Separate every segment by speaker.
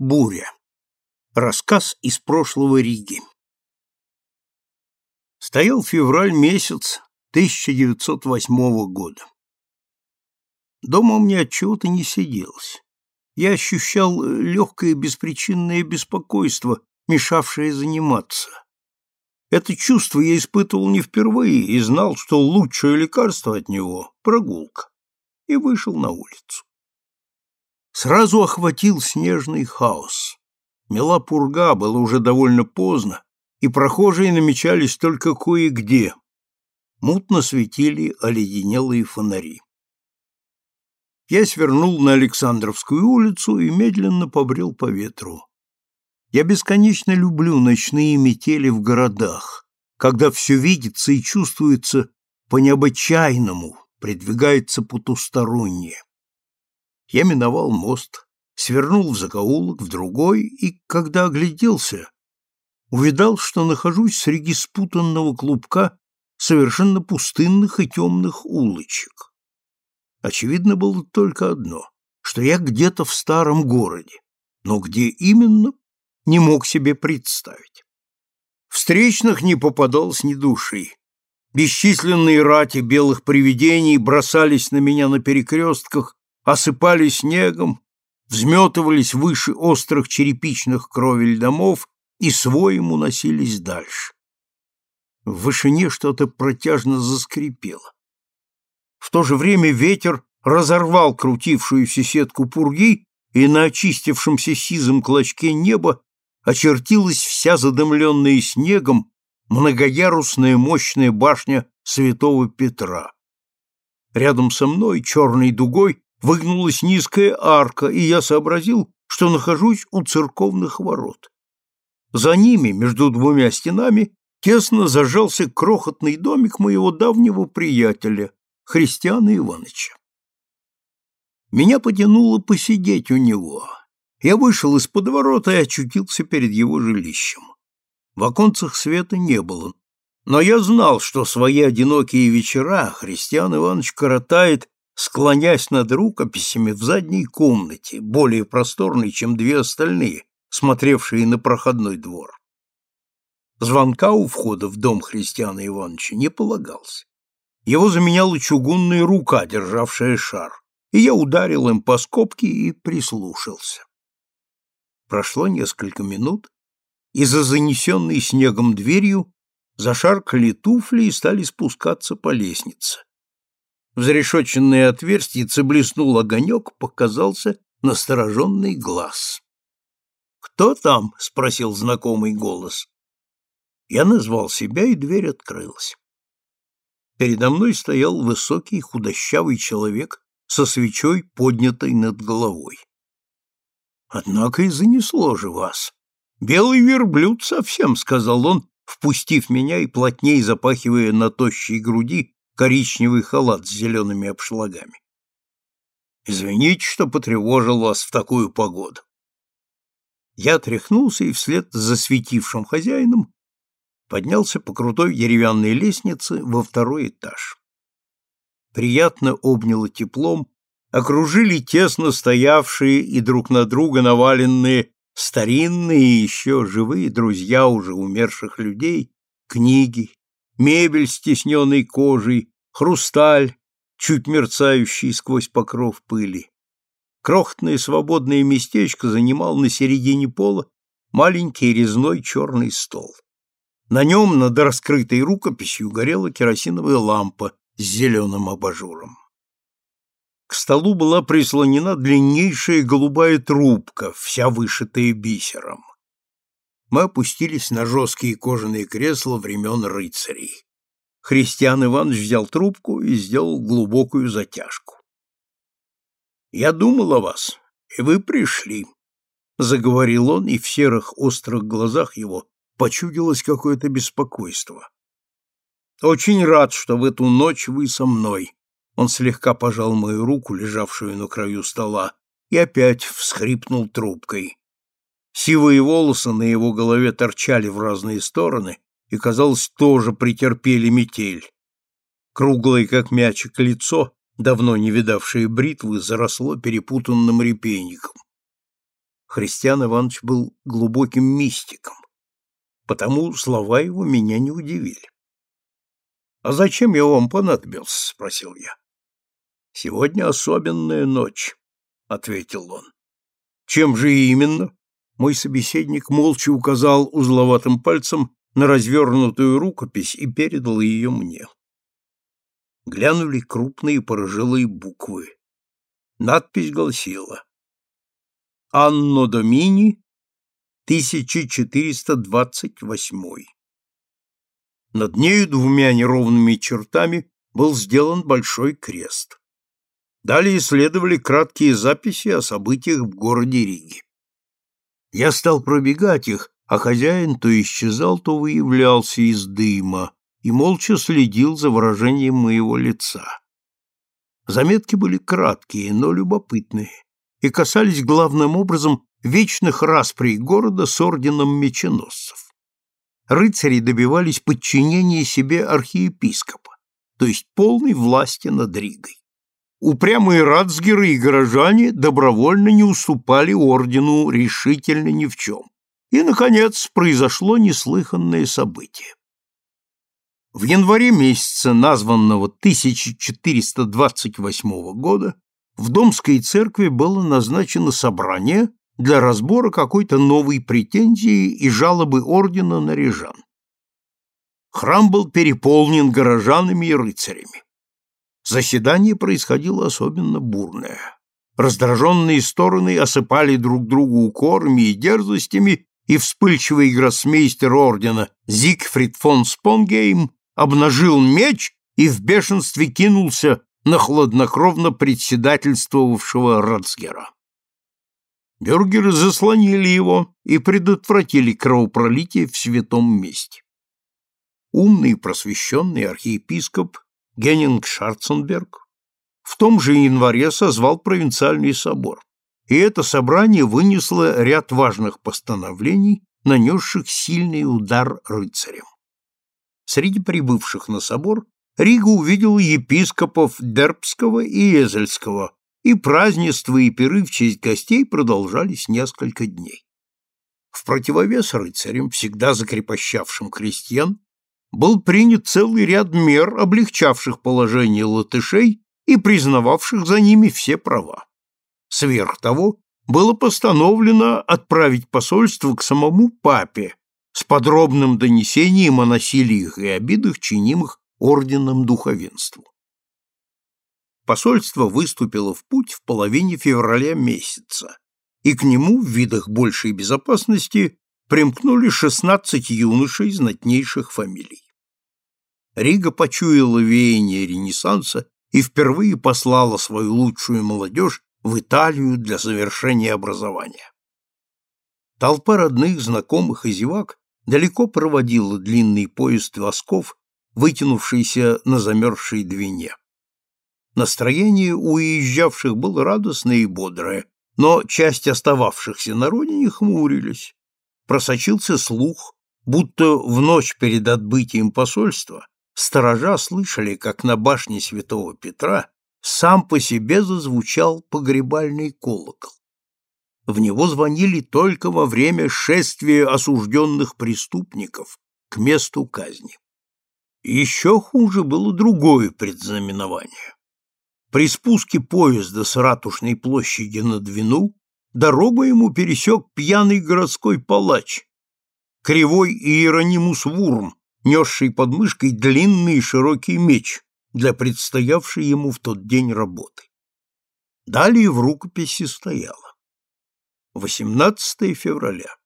Speaker 1: Буря. Рассказ из прошлого Риги. Стоял февраль месяц 1908 года. Дома мне отчего-то не сиделось. Я ощущал легкое беспричинное беспокойство, мешавшее заниматься. Это чувство я испытывал не впервые и знал, что лучшее лекарство от него — прогулка, и вышел на улицу. Сразу охватил снежный хаос. Мела пурга, было уже довольно поздно, и прохожие намечались только кое-где. Мутно светили оледенелые фонари. Я свернул на Александровскую улицу и медленно побрел по ветру. Я бесконечно люблю ночные метели в городах, когда все видится и чувствуется по-необычайному, придвигается потустороннее. Я миновал мост, свернул в закоулок, в другой, и, когда огляделся, увидал, что нахожусь среди спутанного клубка совершенно пустынных и темных улочек. Очевидно было только одно, что я где-то в старом городе, но где именно, не мог себе представить. Встречных не попадалось ни души. Бесчисленные рати белых привидений бросались на меня на перекрестках осыпали снегом, взметывались выше острых черепичных кровель домов и своим уносились дальше. В вышине что-то протяжно заскрипело. В то же время ветер разорвал крутившуюся сетку пурги, и на очистившемся сизом клочке неба очертилась вся задымленная снегом многоярусная мощная башня святого Петра. Рядом со мной черной дугой выгнулась низкая арка, и я сообразил, что нахожусь у церковных ворот. За ними, между двумя стенами, тесно зажался крохотный домик моего давнего приятеля, Христиана Ивановича. Меня потянуло посидеть у него. Я вышел из подворота и очутился перед его жилищем. В оконцах света не было, но я знал, что свои одинокие вечера Христиан Иванович коротает склонясь над рукописями в задней комнате, более просторной, чем две остальные, смотревшие на проходной двор. Звонка у входа в дом Христиана Ивановича не полагался. Его заменяла чугунная рука, державшая шар, и я ударил им по скобке и прислушался. Прошло несколько минут, и за занесенной снегом дверью зашаркали туфли и стали спускаться по лестнице. В зарешоченное отверстие блеснул огонек, показался настороженный глаз. «Кто там?» — спросил знакомый голос. Я назвал себя, и дверь открылась. Передо мной стоял высокий худощавый человек со свечой, поднятой над головой. «Однако и занесло же вас. Белый верблюд совсем», — сказал он, впустив меня и плотней запахивая на тощей груди коричневый халат с зелеными обшлагами. Извините, что потревожил вас в такую погоду. Я тряхнулся и вслед за светившим хозяином поднялся по крутой деревянной лестнице во второй этаж. Приятно обняло теплом, окружили тесно стоявшие и друг на друга наваленные старинные и еще живые друзья уже умерших людей, книги, мебель с тисненной кожей, хрусталь, чуть мерцающий сквозь покров пыли. Крохотное свободное местечко занимал на середине пола маленький резной черный стол. На нем над раскрытой рукописью горела керосиновая лампа с зеленым абажуром. К столу была прислонена длиннейшая голубая трубка, вся вышитая бисером мы опустились на жесткие кожаные кресла времен рыцарей. Христиан Иванович взял трубку и сделал глубокую затяжку. «Я думал о вас, и вы пришли», — заговорил он, и в серых острых глазах его почудилось какое-то беспокойство. «Очень рад, что в эту ночь вы со мной». Он слегка пожал мою руку, лежавшую на краю стола, и опять всхрипнул трубкой. Сивые волосы на его голове торчали в разные стороны и, казалось, тоже претерпели метель. Круглое, как мячик, лицо, давно не видавшее бритвы, заросло перепутанным репейником. Христиан Иванович был глубоким мистиком, потому слова его меня не удивили. — А зачем я вам понадобился? — спросил я. — Сегодня особенная ночь, — ответил он. — Чем же именно? Мой собеседник молча указал узловатым пальцем на развернутую рукопись и передал ее мне. Глянули крупные пожилые буквы. Надпись гласила «Анно Домини, 1428». Над нею двумя неровными чертами был сделан большой крест. Далее следовали краткие записи о событиях в городе Риге. Я стал пробегать их, а хозяин то исчезал, то выявлялся из дыма и молча следил за выражением моего лица. Заметки были краткие, но любопытные и касались главным образом вечных расприй города с орденом меченосцев. Рыцари добивались подчинения себе архиепископа, то есть полной власти над Ригой. Упрямые рацгеры и горожане добровольно не уступали ордену решительно ни в чем. И, наконец, произошло неслыханное событие. В январе месяца названного 1428 года в Домской церкви было назначено собрание для разбора какой-то новой претензии и жалобы ордена на рижан. Храм был переполнен горожанами и рыцарями. Заседание происходило особенно бурное. Раздраженные стороны осыпали друг друга укорами и дерзостями, и вспыльчивый гроссмейстер ордена Зигфрид фон Спонгейм обнажил меч и в бешенстве кинулся на хладнокровно председательствовавшего Рацгера. Бюргеры заслонили его и предотвратили кровопролитие в святом месте. Умный и просвещенный архиепископ Геннинг Шарценберг в том же январе созвал провинциальный собор, и это собрание вынесло ряд важных постановлений, нанесших сильный удар рыцарям. Среди прибывших на собор Рига увидела епископов Дербского и Эзельского, и празднества и пиры в честь гостей продолжались несколько дней. В противовес рыцарям, всегда закрепощавшим крестьян, был принят целый ряд мер, облегчавших положение латышей и признававших за ними все права. Сверх того, было постановлено отправить посольство к самому папе с подробным донесением о насилиях и обидах, чинимых орденом духовенству. Посольство выступило в путь в половине февраля месяца, и к нему в видах большей безопасности примкнули 16 юношей знатнейших фамилий. Рига почуяла веяние Ренессанса и впервые послала свою лучшую молодежь в Италию для завершения образования. Толпа родных, знакомых и зевак далеко проводила длинный поезд восков, вытянувшийся на замерзшей двине. Настроение уезжавших было радостное и бодрое, но часть остававшихся на родине хмурились. Просочился слух, будто в ночь перед отбытием посольства сторожа слышали, как на башне святого Петра сам по себе зазвучал погребальный колокол в него звонили только во время шествия осужденных преступников к месту казни. Еще хуже было другое предзнаменование. При спуске поезда с Ратушной площади на Двину дорогу ему пересек пьяный городской палач, кривой Иеронимус Вурм, несший под мышкой длинный и широкий меч для предстоявшей ему в тот день работы. Далее в рукописи стояло 18 февраля.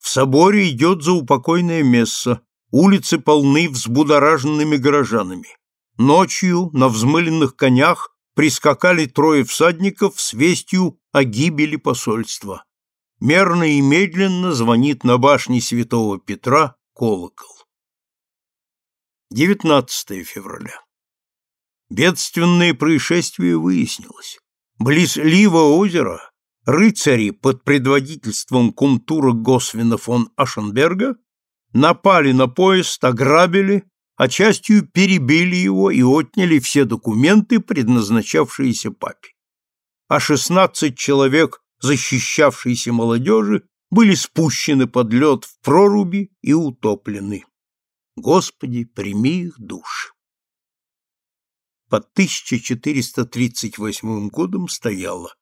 Speaker 1: В соборе идет заупокойное месса, улицы полны взбудораженными горожанами. Ночью на взмыленных конях прискакали трое всадников с вестью о гибели посольства. Мерно и медленно звонит на башне святого Петра колокол. 19 февраля. Бедственное происшествие выяснилось. Близ Лива озера рыцари под предводительством кумтура Госвина фон Ашенберга напали на поезд, ограбили, а частью перебили его и отняли все документы, предназначавшиеся папе. А шестнадцать человек защищавшейся молодежи были спущены под лед в проруби и утоплены. Господи, прими их души. Под 1438 годом стояло.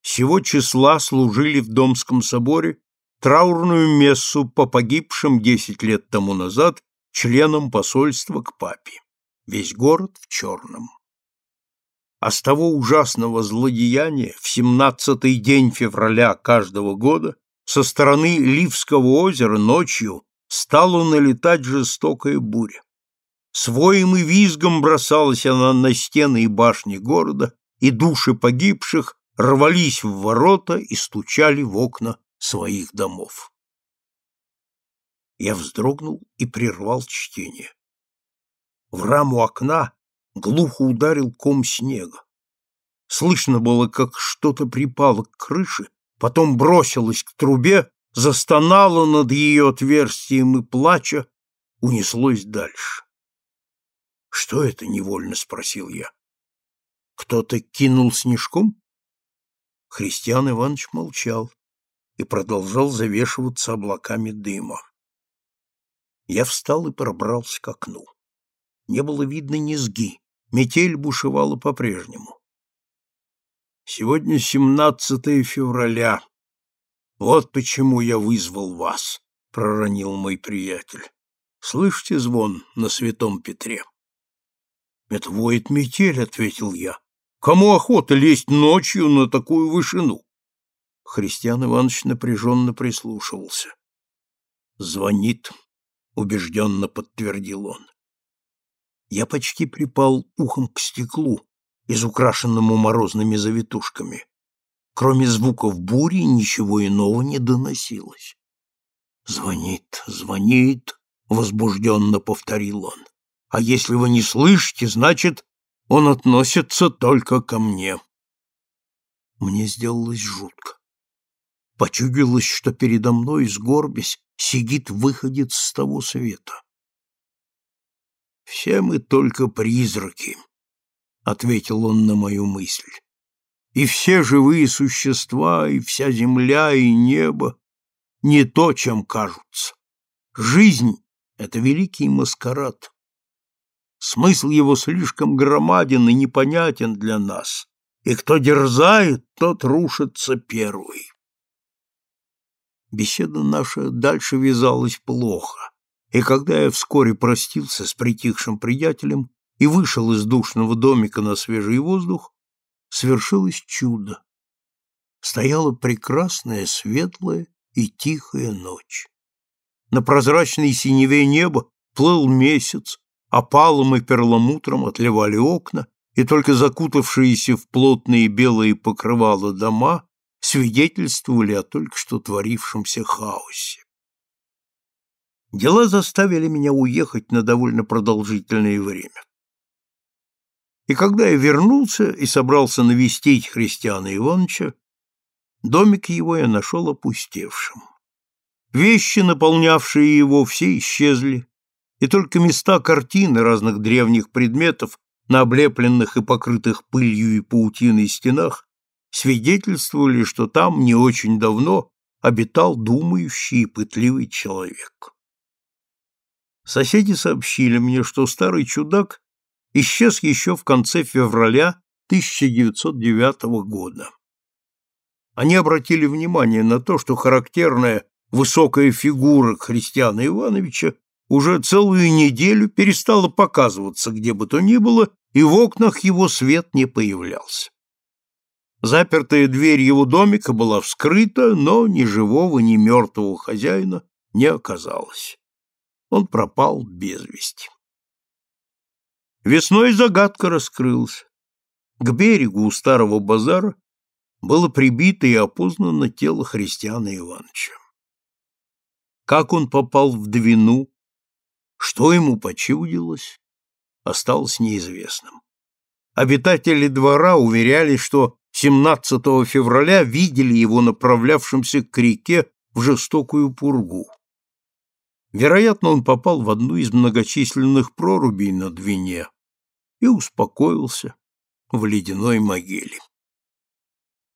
Speaker 1: Сего числа служили в Домском соборе траурную мессу по погибшим десять лет тому назад членам посольства к папе. Весь город в черном. А с того ужасного злодеяния в семнадцатый день февраля каждого года со стороны Ливского озера ночью стала налетать жестокая буря. Своим и визгом бросалась она на стены и башни города, и души погибших рвались в ворота и стучали в окна своих домов. Я вздрогнул и прервал чтение. В раму окна глухо ударил ком снега. Слышно было, как что-то припало к крыше, потом бросилось к трубе, застонало над ее отверстием и, плача, унеслось дальше. «Что это?» — невольно спросил я. «Кто-то кинул снежком?» Христиан Иванович молчал и продолжал завешиваться облаками дыма. Я встал и пробрался к окну. Не было видно низги, метель бушевала по-прежнему. Сегодня 17 февраля. Вот почему я вызвал вас, проронил мой приятель. Слышите звон на Святом Петре? Это воет метель, ответил я. Кому охота лезть ночью на такую вышину? Христиан Иванович напряженно прислушивался. «Звонит», — убежденно подтвердил он. Я почти припал ухом к стеклу, изукрашенному морозными завитушками. Кроме звуков бури ничего иного не доносилось. «Звонит, звонит», — возбужденно повторил он. «А если вы не слышите, значит, он относится только ко мне». Мне сделалось жутко. Почудилось, что передо мной, сгорбясь, сидит выходец с того света. «Все мы только призраки», — ответил он на мою мысль. «И все живые существа, и вся земля, и небо — не то, чем кажутся. Жизнь — это великий маскарад. Смысл его слишком громаден и непонятен для нас, и кто дерзает, тот рушится первый. Беседа наша дальше вязалась плохо, и когда я вскоре простился с притихшим приятелем и вышел из душного домика на свежий воздух, свершилось чудо. Стояла прекрасная, светлая и тихая ночь. На прозрачной синеве неба плыл месяц, опалом и перламутром отливали окна, и только закутавшиеся в плотные белые покрывала дома свидетельствовали о только что творившемся хаосе. Дела заставили меня уехать на довольно продолжительное время. И когда я вернулся и собрался навестить Христиана Ивановича, домик его я нашел опустевшим. Вещи, наполнявшие его, все исчезли, и только места картины разных древних предметов на облепленных и покрытых пылью и паутиной стенах свидетельствовали, что там не очень давно обитал думающий и пытливый человек. Соседи сообщили мне, что старый чудак исчез еще в конце февраля 1909 года. Они обратили внимание на то, что характерная высокая фигура Христиана Ивановича уже целую неделю перестала показываться где бы то ни было, и в окнах его свет не появлялся. Запертая дверь его домика была вскрыта, но ни живого, ни мертвого хозяина не оказалось. Он пропал без вести. Весной загадка раскрылась. К берегу у старого базара было прибито и опознано тело христиана Ивановича. Как он попал в Двину, что ему почудилось, осталось неизвестным. Обитатели двора уверяли, что 17 февраля видели его направлявшимся к реке в жестокую пургу. Вероятно, он попал в одну из многочисленных прорубей на Двине и успокоился в ледяной могиле.